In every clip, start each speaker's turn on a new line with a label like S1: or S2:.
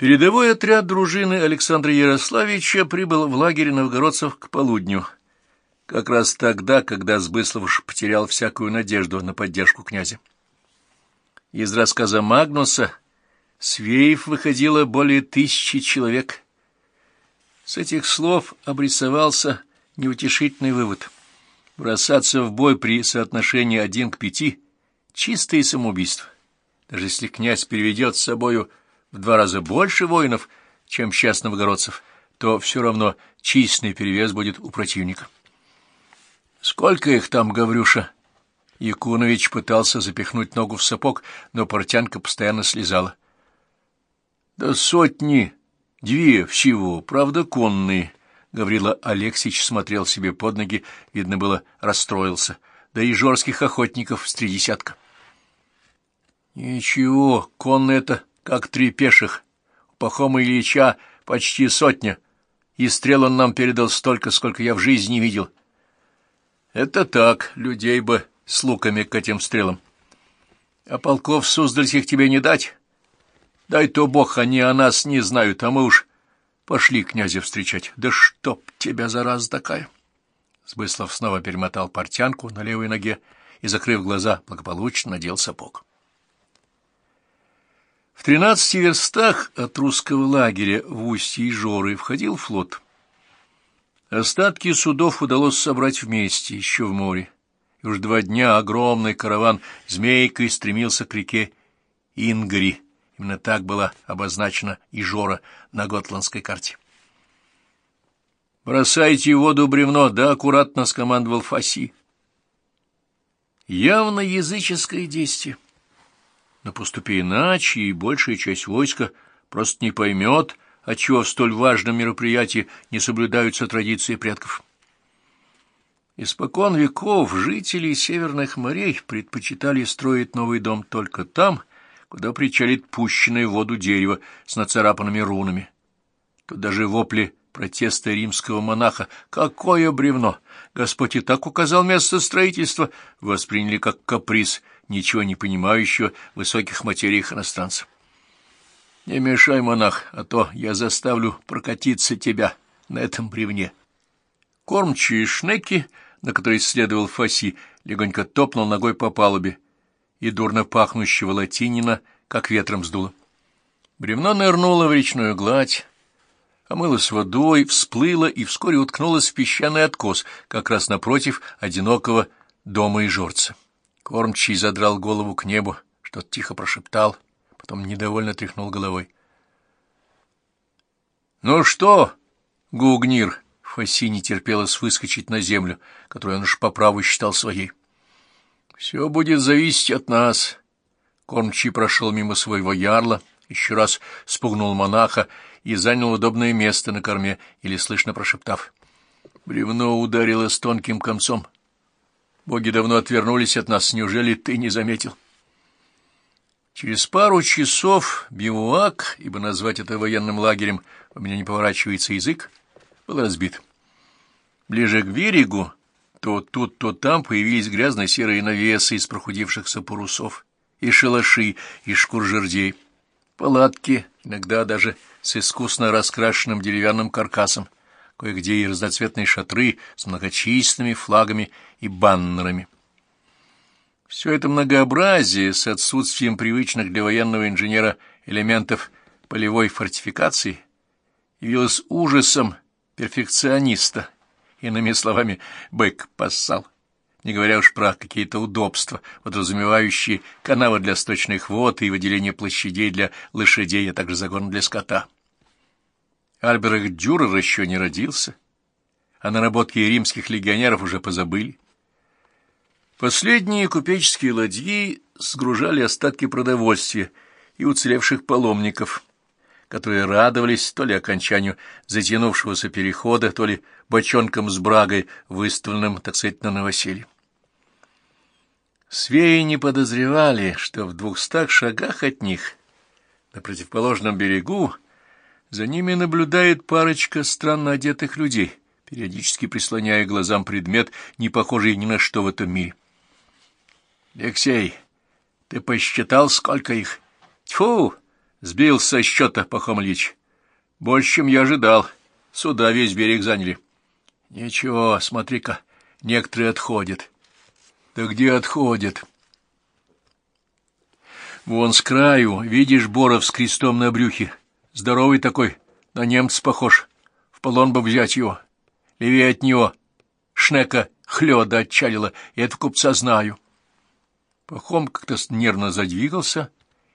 S1: Передовой отряд дружины Александра Ярославича прибыл в лагерь новгородцев к полудню, как раз тогда, когда Сбыслов потерял всякую надежду на поддержку князя. Из рассказа Магнуса Свеев выходило более тысячи человек. С этих слов обрисовался неутешительный вывод. Бросаться в бой при соотношении один к пяти — чистое самоубийство. Даже если князь переведет с собою в два раза больше воинов, чем часть новгородцев, то все равно численный перевес будет у противника. — Сколько их там, Гаврюша? Якунович пытался запихнуть ногу в сапог, но портянка постоянно слезала. — Да сотни, две всего, правда, конные. Гаврила Алексеевич смотрел себе под ноги, видно было, расстроился. Да и жорских охотников с три десятка. — Ничего, конные это как три пеших. У Пахома Ильича почти сотня, и стрел он нам передал столько, сколько я в жизни не видел. Это так, людей бы с луками к этим стрелам. А полков Суздальских тебе не дать? Дай то бог, они о нас не знают, а мы уж пошли князя встречать. Да чтоб тебя, зараза такая! Сбыслов снова перемотал портянку на левой ноге и, закрыв глаза, благополучно надел сапог. В тринадцати верстах от русского лагеря в устье Ижоры входил флот. Остатки судов удалось собрать вместе, еще в море, и уж два дня огромный караван змейкой стремился к реке Ингари. Именно так была обозначена Ижора на готландской карте. «Бросайте в воду бревно, да аккуратно», — скомандовал Фаси. Явно языческое действие. Но поступи иначе, и большая часть войска просто не поймет, отчего в столь важном мероприятии не соблюдаются традиции предков. Испокон веков жители северных морей предпочитали строить новый дом только там, куда причалит пущенное в воду дерево с нацарапанными рунами. Тут даже вопли протеста римского монаха «Какое бревно! Господь и так указал место строительства!» восприняли как каприз ничего не понимающего в высоких материях иностранцев. «Не мешай, монах, а то я заставлю прокатиться тебя на этом бревне». Кормчие шнеки, на которой следовал Фаси, легонько топнул ногой по палубе, и дурно пахнущего латинина как ветром сдуло. Бревно нырнуло в речную гладь, омылось водой, всплыло и вскоре уткнулось в песчаный откос, как раз напротив одинокого дома и жорца. Кормчий задрал голову к небу, что-то тихо прошептал, потом недовольно тряхнул головой. — Ну что, гугнир? — Фаси не терпелось выскочить на землю, которую он уж по праву считал своей. — Все будет зависеть от нас. Кормчий прошел мимо своего ярла, еще раз спугнул монаха и занял удобное место на корме, или слышно прошептав. Бревно ударило с тонким концом — Боги давно отвернулись от нас, неужели ты не заметил? Через пару часов бивуак, ибо назвать это военным лагерем у меня не поворачивается язык, был разбит. Ближе к берегу то тут, то там появились грязно-серые навесы из прохудившихся парусов и шалаши из шкур жердей, палатки, иногда даже с искусно раскрашенным деревянным каркасом — кое-где и разноцветные шатры с многочисленными флагами и баннерами. Все это многообразие с отсутствием привычных для военного инженера элементов полевой фортификации явилось ужасом перфекциониста, иными словами, бык поссал, не говоря уж про какие-то удобства, подразумевающие канавы для сточных вод и выделение площадей для лошадей, а также загон для скота. Альберт Дюрер еще не родился, а наработки римских легионеров уже позабыли. Последние купеческие ладьи сгружали остатки продовольствия и уцелевших паломников, которые радовались то ли окончанию затянувшегося перехода, то ли бочонком с брагой, выставленным, так сказать, на новоселье. Свеи не подозревали, что в двухстах шагах от них, на противоположном берегу, за ними наблюдает парочка странно одетых людей, периодически прислоняя глазам предмет, не похожий ни на что в этом мире. — Алексей, ты посчитал, сколько их? — Тьфу! Сбил со счета, Пахом Ильич. Больше, чем я ожидал. Сюда весь берег заняли. Ничего, смотри-ка, некоторые отходят. Да где отходят? Вон с краю, видишь, Боров с крестом на брюхе. Здоровый такой, на немца похож. В полон бы взять его. Левее от него шнека хлёда отчалила, и это купца знаю. Пахом как-то нервно задвигался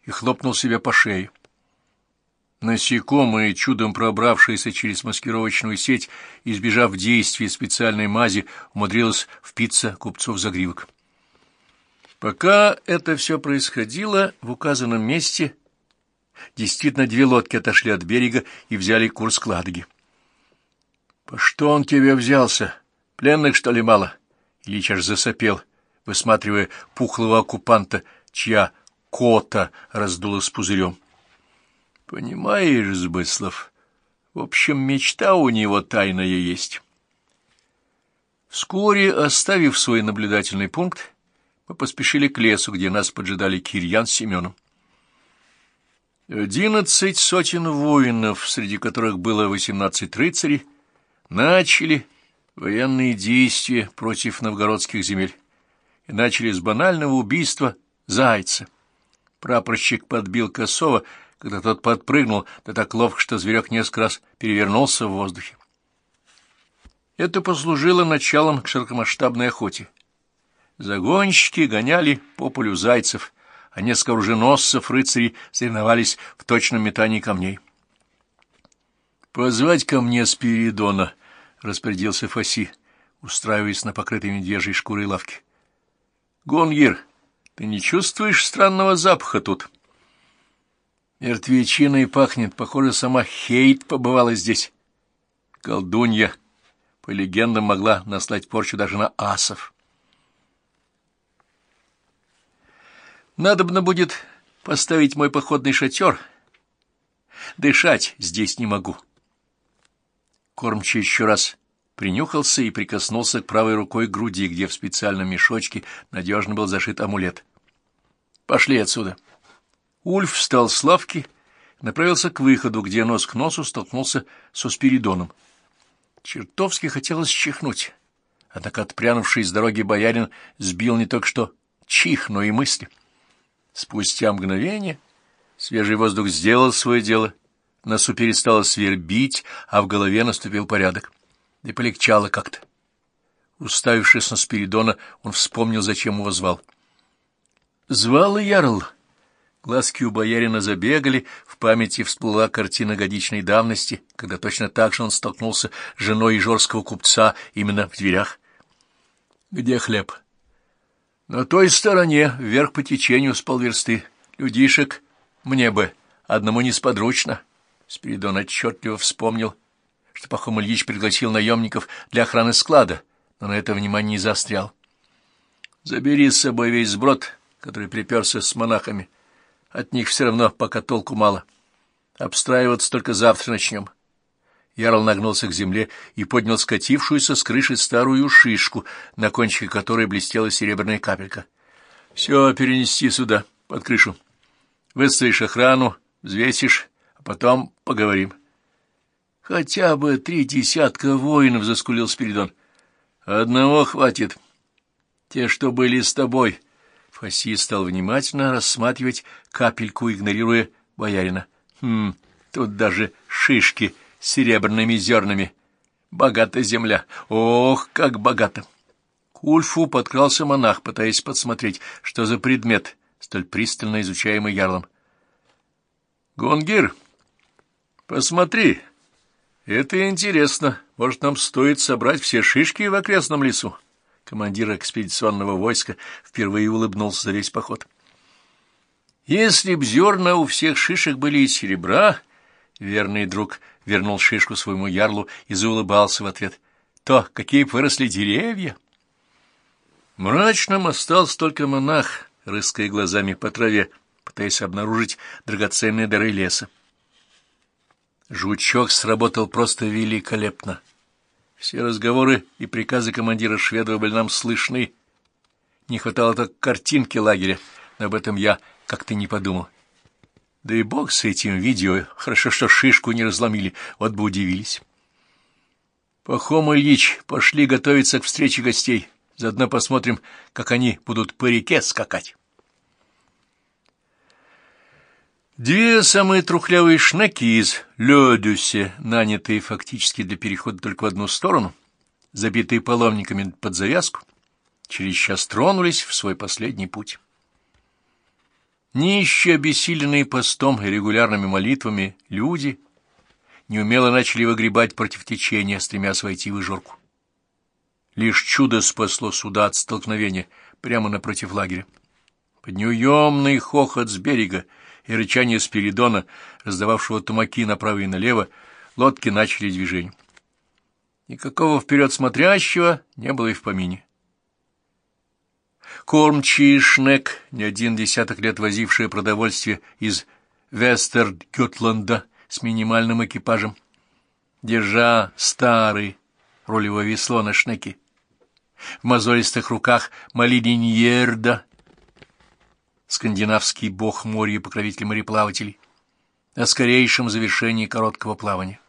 S1: и хлопнул себя по шее. Насекомое, чудом пробравшееся через маскировочную сеть, избежав действия специальной мази, умудрилось впиться купцу в загривок. Пока это все происходило, в указанном месте действительно две лодки отошли от берега и взяли курс к Ладоге. — По что он тебе взялся? Пленных, что ли, мало? Ильич аж засопел, высматривая пухлого оккупанта, чья кота раздула с пузырем. — Понимаешь, Сбыслов, в общем, мечта у него тайная есть. Вскоре, оставив свой наблюдательный пункт, мы поспешили к лесу, где нас поджидали Кирьян с Семеном. Одиннадцать сотен воинов, среди которых было восемнадцать рыцарей, начали военные действия против новгородских земель и начали с банального убийства зайца. Прапорщик подбил Косова, когда тот подпрыгнул, да так ловко, что зверек несколько раз перевернулся в воздухе. Это послужило началом к широкомасштабной охоте. Загонщики гоняли по полю зайцев, а несколько оруженосцев рыцарей соревновались в точном метании камней. «Позвать ко мне Спиридона», — распорядился Фаси, устраиваясь на покрытой медвежьей шкурой лавке. «Гонгир, ты не чувствуешь странного запаха тут?» Мертвечиной пахнет, похоже, сама Хейт побывала здесь. Колдунья, по легендам, могла наслать порчу даже на асов. Надобно будет поставить мой походный шатер. Дышать здесь не могу. Кормчий еще раз принюхался и прикоснулся к правой рукой к груди, где в специальном мешочке надежно был зашит амулет. «Пошли отсюда». Ульф встал с лавки, направился к выходу, где нос к носу столкнулся со Спиридоном. Чертовски хотелось чихнуть, однако отпрянувший с дороги боярин сбил не только что чих, но и мысли. Спустя мгновение свежий воздух сделал свое дело, носу перестало свербить, а в голове наступил порядок. Да и полегчало как-то. Уставившись на Спиридона, он вспомнил, зачем его звал. «Звал и Ярл». Глазки у боярина забегали, в памяти всплыла картина годичной давности, когда точно так же он столкнулся с женой ижорского купца именно в дверях. «Где хлеб?» На той стороне, вверх по течению с полверсты, людишек мне бы одному несподручно. Спиридон отчетливо вспомнил, что Пахом Ильич пригласил наемников для охраны склада, но на это внимание не заострял. Забери с собой весь сброд, который приперся с монахами. От них все равно пока толку мало. Обстраиваться только завтра начнем. Ярл нагнулся к земле и поднял скатившуюся с крыши старую шишку, на кончике которой блестела серебряная капелька. — Все перенести сюда, под крышу. Выставишь охрану, взвесишь, а потом поговорим. — Хотя бы три десятка воинов, — заскулил Спиридон. — Одного хватит. Те, что были с тобой. Фаси стал внимательно рассматривать капельку, игнорируя боярина. — Хм, тут даже шишки серебряными зернами. Богата земля. Ох, как богато! К Ульфу подкрался монах, пытаясь подсмотреть, что за предмет, столь пристально изучаемый ярлом. «Гонгир, посмотри, это интересно. Может, нам стоит собрать все шишки в окрестном лесу?» Командир экспедиционного войска впервые улыбнулся за весь поход. «Если б зерна у всех шишек были из серебра, верный друг вернул шишку своему ярлу и заулыбался в ответ. То, какие выросли деревья! Мрачным остался только монах, рыская глазами по траве, пытаясь обнаружить драгоценные дары леса. Жучок сработал просто великолепно. Все разговоры и приказы командира Шведова были нам слышны. Не хватало только картинки лагеря, но об этом я как-то не подумал. Да и бог с этим видео. Хорошо, что шишку не разломили, вот бы удивились. Пахом Ильич, пошли готовиться к встрече гостей. Заодно посмотрим, как они будут по реке скакать. Две самые трухлявые шнеки из Лёдюсе, нанятые фактически для перехода только в одну сторону, забитые паломниками под завязку, через час тронулись в свой последний путь. Нищие, обессиленные постом и регулярными молитвами, люди неумело начали выгребать против течения, стремясь войти в Ижорку. Лишь чудо спасло суда от столкновения прямо напротив лагеря. Под неуемный хохот с берега и рычание Спиридона, раздававшего тумаки направо и налево, лодки начали движение. Никакого вперед смотрящего не было и в помине. Кормчий Шнек, не один десяток лет возившие продовольствие из Вестергютланда с минимальным экипажем, держа старый рулевое весло на шнеке. В мозолистых руках Малиньерда, скандинавский бог моря и покровитель мореплавателей, о скорейшем завершении короткого плавания.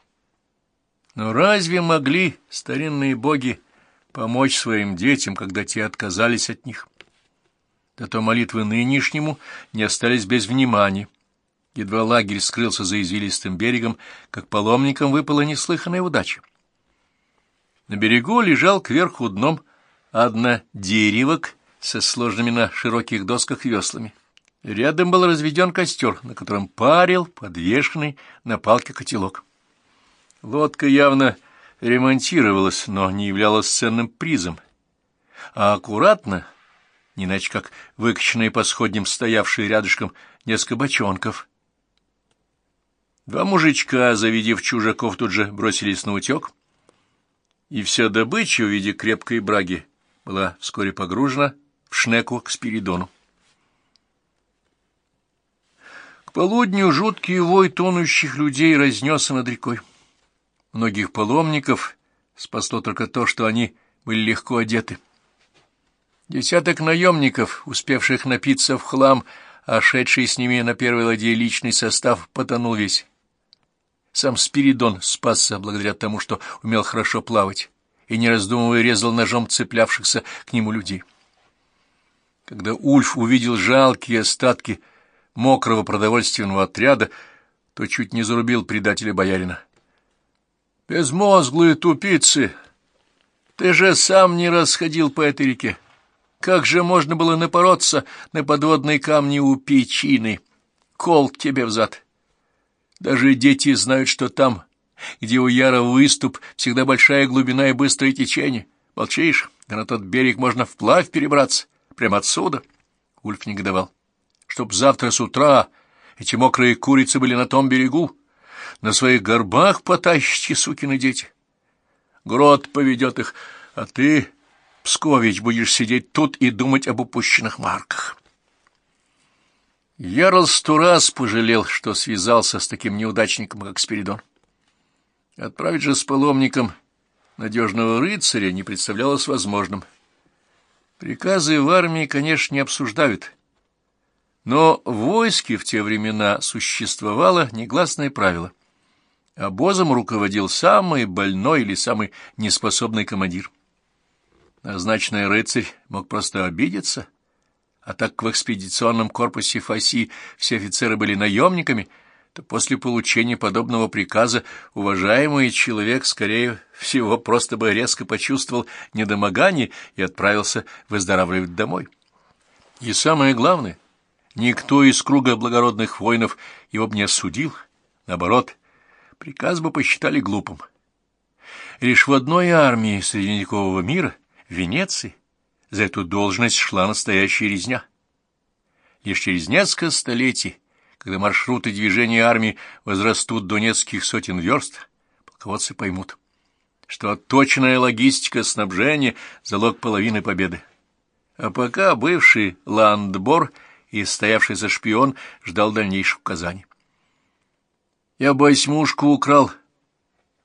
S1: Но разве могли старинные боги помочь своим детям, когда те отказались от них? Да то молитвы нынешнему не остались без внимания. Едва лагерь скрылся за извилистым берегом, как паломникам выпала неслыханная удача. На берегу лежал кверху дном однодеревок со сложными на широких досках веслами. Рядом был разведен костер, на котором парил подвешенный на палке котелок. Лодка явно ремонтировалась, но не являлась ценным призом, а аккуратно не иначе как выкачанные по сходням стоявшие рядышком несколько бочонков. Два мужичка, завидев чужаков, тут же бросились на утек, и вся добыча в виде крепкой браги была вскоре погружена в шнеку к Спиридону. К полудню жуткий вой тонущих людей разнесся над рекой. Многих паломников спасло только то, что они были легко одеты. Десяток наемников, успевших напиться в хлам, а шедший с ними на первой ладье личный состав, потонул весь. Сам Спиридон спасся благодаря тому, что умел хорошо плавать и, не раздумывая, резал ножом цеплявшихся к нему людей. Когда Ульф увидел жалкие остатки мокрого продовольственного отряда, то чуть не зарубил предателя боярина. «Безмозглые тупицы! Ты же сам не расходил по этой реке!» Как же можно было напороться на подводные камни у печины? Кол тебе взад. Даже дети знают, что там, где у Яра выступ, всегда большая глубина и быстрое течение. Молчишь? Да на тот берег можно вплавь перебраться. Прямо отсюда. Ульф негодовал. Чтоб завтра с утра эти мокрые курицы были на том берегу, на своих горбах потащите, сукины дети. Грот поведет их, а ты Пскович, будешь сидеть тут и думать об упущенных марках. Ярл сто раз пожалел, что связался с таким неудачником, как Спиридон. Отправить же с паломником надежного рыцаря не представлялось возможным. Приказы в армии, конечно, не обсуждают, но в войске в те времена существовало негласное правило. Обозом руководил самый больной или самый неспособный командир. Назначенный рыцарь мог просто обидеться, а так как в экспедиционном корпусе ФАСИ все офицеры были наемниками, то после получения подобного приказа уважаемый человек, скорее всего, просто бы резко почувствовал недомогание и отправился выздоравливать домой. И самое главное, никто из круга благородных воинов его бы не осудил, наоборот, приказ бы посчитали глупым. Лишь в одной армии средневекового мира — Венеции за эту должность шла настоящая резня. Лишь через несколько столетий, когда маршруты движения армии возрастут до нескольких сотен верст, полководцы поймут, что отточенная логистика снабжения — залог половины победы. А пока бывший ландбор и стоявший за шпион ждал дальнейших указаний. «Я восьмушку украл»,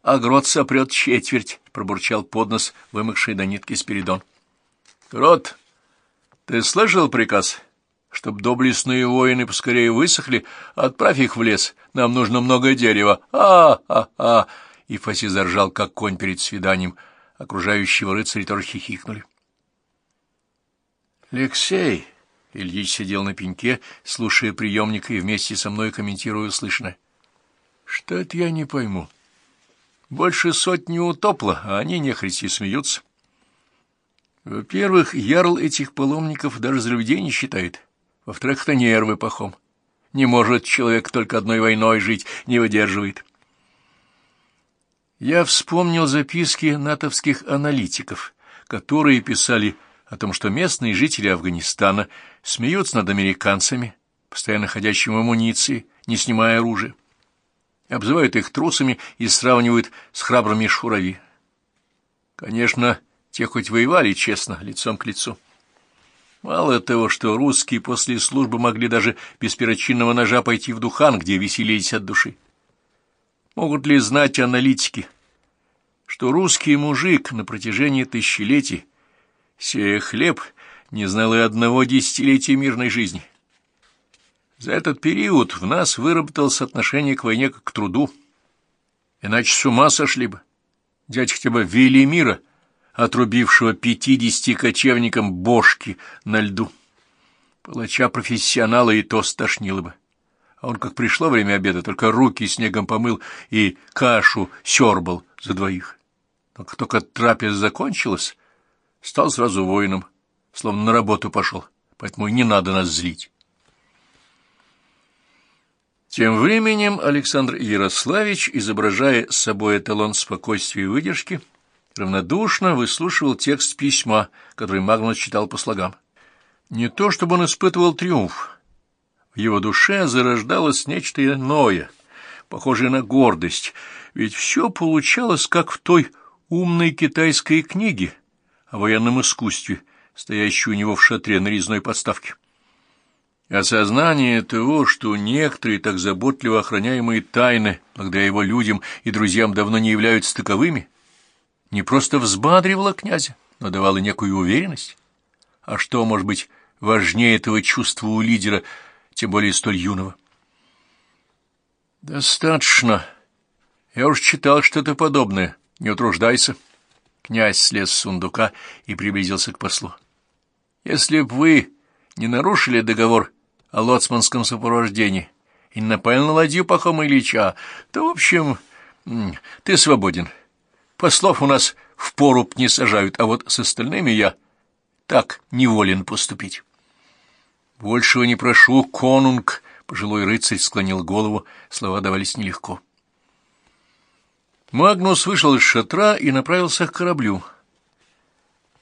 S1: а грот сопрет четверть, — пробурчал поднос, вымывший до нитки Спиридон. — Грот, ты слышал приказ? Чтоб доблестные воины поскорее высохли, отправь их в лес. Нам нужно много дерева. А-а-а! И Фаси заржал, как конь перед свиданием. Окружающего рыцаря тоже хихикнули. Алексей! Ильич сидел на пеньке, слушая приемник и вместе со мной комментируя услышанное. Что это я не пойму? Больше сотни утопло, а они нехристи смеются. Во-первых, ярл этих паломников даже за людей не считает. Во-вторых, это нервы пахом. Не может человек только одной войной жить, не выдерживает. Я вспомнил записки натовских аналитиков, которые писали о том, что местные жители Афганистана смеются над американцами, постоянно ходящими в амуниции, не снимая оружия, обзывают их трусами и сравнивают с храбрыми шурави. Конечно, те хоть воевали честно, лицом к лицу. Мало того, что русские после службы могли даже без перочинного ножа пойти в Духан, где веселились от души. Могут ли знать аналитики, что русский мужик на протяжении тысячелетий, сея хлеб, не знал и одного десятилетия мирной жизни? За этот период в нас выработалось отношение к войне как к труду. Иначе с ума сошли бы. Дядь хотя бы Велимира — отрубившего пятидесяти кочевникам бошки на льду. Палача-профессионала и то стошнило бы. А он, как пришло время обеда, только руки снегом помыл и кашу сёрбал за двоих. Но как только трапеза закончилась, стал сразу воином, словно на работу пошел, поэтому не надо нас злить. Тем временем Александр Ярославич, изображая собой эталон спокойствия и выдержки, равнодушно выслушивал текст письма, который Магнус читал по слогам. Не то чтобы он испытывал триумф. В его душе зарождалось нечто иное, похожее на гордость, ведь все получалось, как в той умной китайской книге о военном искусстве, стоящей у него в шатре на резной подставке. Осознание того, что некоторые так заботливо охраняемые тайны, благодаря его людям и друзьям, давно не являются таковыми, не просто взбадривала князя, но давала некую уверенность. А что может быть важнее этого чувства у лидера, тем более столь юного? «Достаточно. Я уж читал что-то подобное. Не утруждайся». Князь слез с сундука и приблизился к послу. «Если б вы не нарушили договор о лоцманском сопровождении и не напали на ладью Пахома Ильича, то, в общем, ты свободен». Послов у нас в поруб не сажают, а вот с остальными я так неволен поступить. Большего не прошу, конунг, пожилой рыцарь склонил голову, слова давались нелегко. Магнус вышел из шатра и направился к кораблю.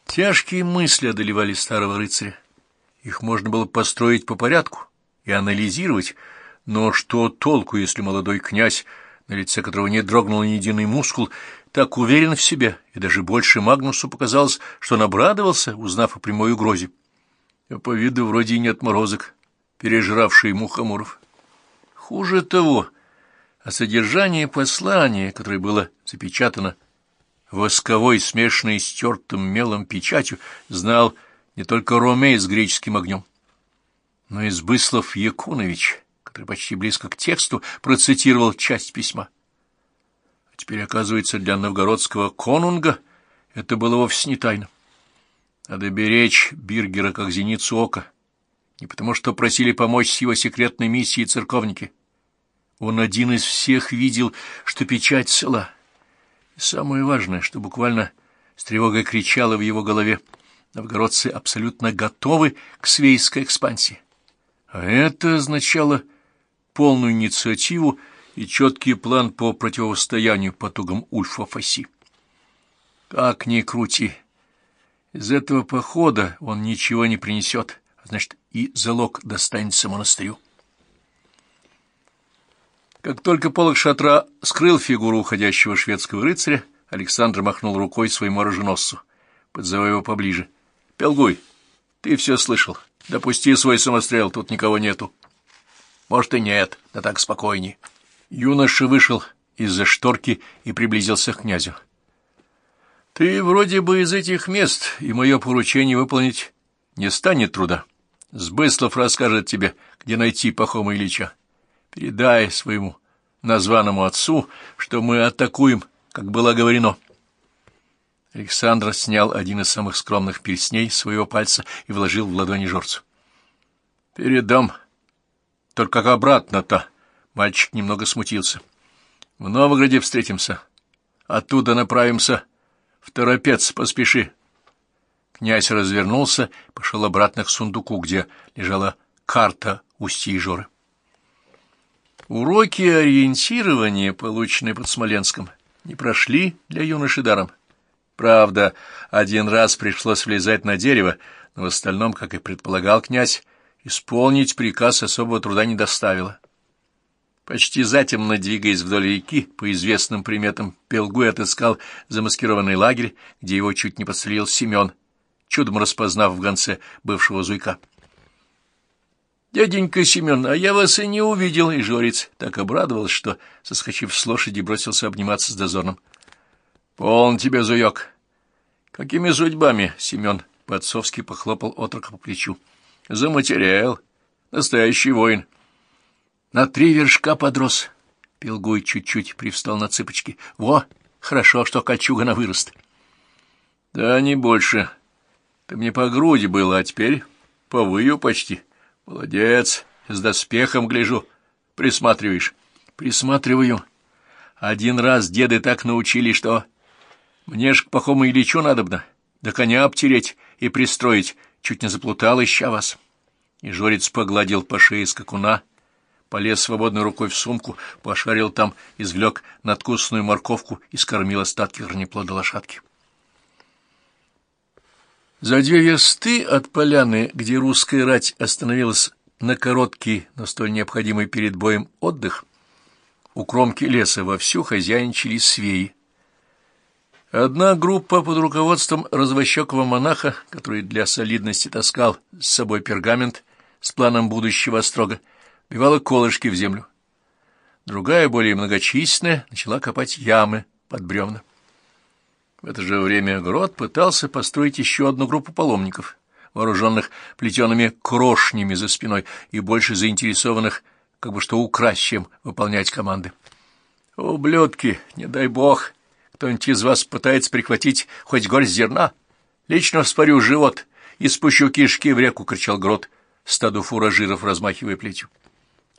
S1: Тяжкие мысли одолевали старого рыцаря. Их можно было построить по порядку и анализировать, но что толку, если молодой князь, на лице которого не дрогнул ни единый мускул, так уверен в себе, и даже больше Магнусу показалось, что он обрадовался, узнав о прямой угрозе. А по виду вроде и не отморозок, пережравший мухоморов. Хуже того, о содержании послания, которое было запечатано восковой, смешанной с тертым мелом печатью, знал не только Ромей с греческим огнем, но и Сбыслов Якунович, который почти близко к тексту процитировал часть письма. Теперь, оказывается, для новгородского конунга это было вовсе не тайна. Надо беречь Биргера как зеницу ока, не потому что просили помочь с его секретной миссией церковники. Он один из всех видел, что печать цела. И самое важное, что буквально с тревогой кричало в его голове, новгородцы абсолютно готовы к свейской экспансии. А это означало полную инициативу и четкий план по противостоянию потугам Ульфа Фаси. Как ни крути, из этого похода он ничего не принесет, а значит, и залог достанется монастырю. Как только полок шатра скрыл фигуру уходящего шведского рыцаря, Александр махнул рукой своему оруженосцу, подзывая его поближе. — Пелгуй, ты все слышал. Допусти свой самострел, тут никого нету. — Может, и нет, да так спокойней. Юноша вышел из-за шторки и приблизился к князю. «Ты вроде бы из этих мест, и мое поручение выполнить не станет труда. Сбыслов расскажет тебе, где найти Пахома Ильича. Передай своему названному отцу, что мы атакуем, как было говорено. Александр снял один из самых скромных перстней своего пальца и вложил в ладони жорцу. «Передам. Только как обратно-то?» Мальчик немного смутился. «В Новгороде встретимся. Оттуда направимся. В Торопец поспеши». Князь развернулся, пошел обратно к сундуку, где лежала карта устья Жоры. Уроки ориентирования, полученные под Смоленском, не прошли для юноши даром. Правда, один раз пришлось влезать на дерево, но в остальном, как и предполагал князь, исполнить приказ особого труда не доставило. Почти затемно, двигаясь вдоль реки, по известным приметам, Пелгуй отыскал замаскированный лагерь, где его чуть не подстрелил Семен, чудом распознав в гонце бывшего зуйка. «Дяденька Семен, а я вас и не увидел!» И Жорец так обрадовался, что, соскочив с лошади, бросился обниматься с дозорным. «Полн тебе, зуёк!» «Какими судьбами?» — Семен по-отцовски похлопал отрока по плечу. «Заматерял. Настоящий воин». «На три вершка подрос». Пилгуй чуть-чуть привстал на цыпочки. «Во, хорошо, что кольчуга на вырост». «Да не больше. Ты мне по груди было, а теперь по выю почти. Молодец, с доспехом гляжу. Присматриваешь?» «Присматриваю. Один раз деды так научили, что мне ж к Пахому Ильичу надобно, да коня обтереть и пристроить, чуть не заплутал, ища вас. И Жорец погладил по шее скакуна, полез свободной рукой в сумку, пошарил там, извлек надкусную морковку и скормил остатки корнеплода лошадки. За две версты от поляны, где русская рать остановилась на короткий, но столь необходимый перед боем отдых, у кромки леса вовсю хозяйничали свеи, Одна группа под руководством развощекого монаха, который для солидности таскал с собой пергамент с планом будущего строго, бивала колышки в землю. Другая, более многочисленная, начала копать ямы под бревна. В это же время Грот пытался построить еще одну группу паломников, вооруженных плетеными крошнями за спиной и больше заинтересованных как бы что украсть, чем выполнять команды. «Ублюдки, не дай бог!» Кто-нибудь из вас пытается прихватить хоть горсть зерна? Лично вспорю живот и спущу кишки в реку, — кричал Грот, стаду фуражиров размахивая плетью.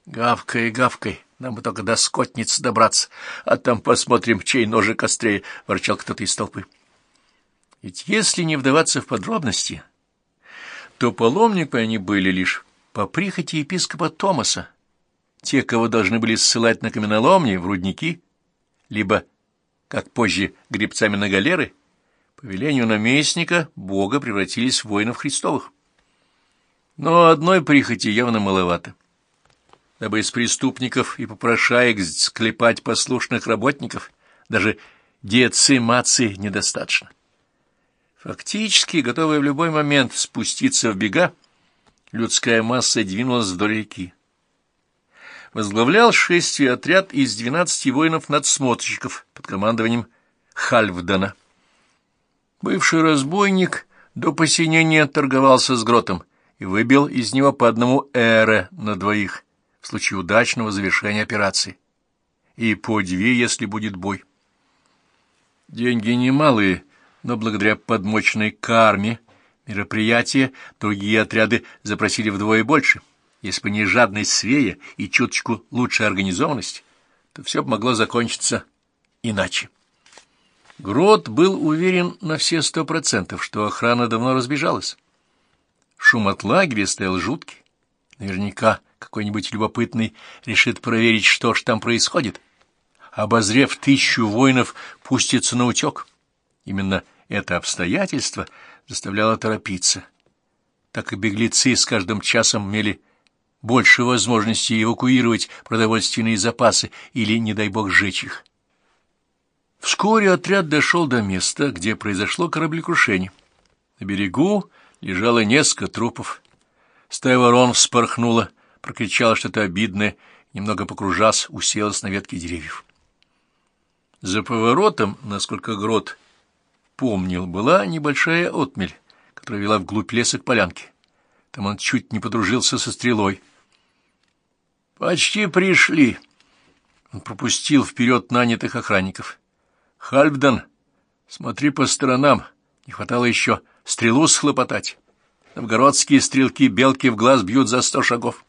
S1: Гавкой, гавкой, нам бы только до скотницы добраться, а там посмотрим, чей ножик острее, — ворчал кто-то из толпы. Ведь если не вдаваться в подробности, то паломникы они были лишь по прихоти епископа Томаса, те, кого должны были ссылать на каменоломни, в рудники, либо как позже гребцами на галеры, по велению наместника Бога превратились в воинов Христовых. Но одной прихоти явно маловато. Дабы из преступников и попрошаек склепать послушных работников, даже децимации недостаточно. Фактически, готовая в любой момент спуститься в бега, людская масса двинулась вдоль реки возглавлял шествие отряд из двенадцати воинов-надсмотрщиков под командованием Хальфдена. Бывший разбойник до посинения торговался с гротом и выбил из него по одному эре на двоих в случае удачного завершения операции, и по две, если будет бой. Деньги немалые, но благодаря подмоченной карме мероприятия другие отряды запросили вдвое больше — если бы не жадность свея и чуточку лучшая организованность, то все бы могло закончиться иначе. Грот был уверен на все сто процентов, что охрана давно разбежалась. Шум от лагеря стоял жуткий. Наверняка какой-нибудь любопытный решит проверить, что ж там происходит. Обозрев тысячу воинов, пустится на утек. Именно это обстоятельство заставляло торопиться, так как беглецы с каждым часом имели больше возможности эвакуировать продовольственные запасы или, не дай бог, сжечь их. Вскоре отряд дошел до места, где произошло кораблекрушение. На берегу лежало несколько трупов. Стая ворон вспорхнула, прокричала что-то обидное, немного покружась, уселась на ветке деревьев. За поворотом, насколько Грот помнил, была небольшая отмель, которая вела вглубь леса к полянке. Там он чуть не подружился со стрелой. «Почти пришли!» Он пропустил вперед нанятых охранников. «Хальфдан, смотри по сторонам, не хватало еще стрелу схлопотать. Новгородские стрелки белки в глаз бьют за сто шагов».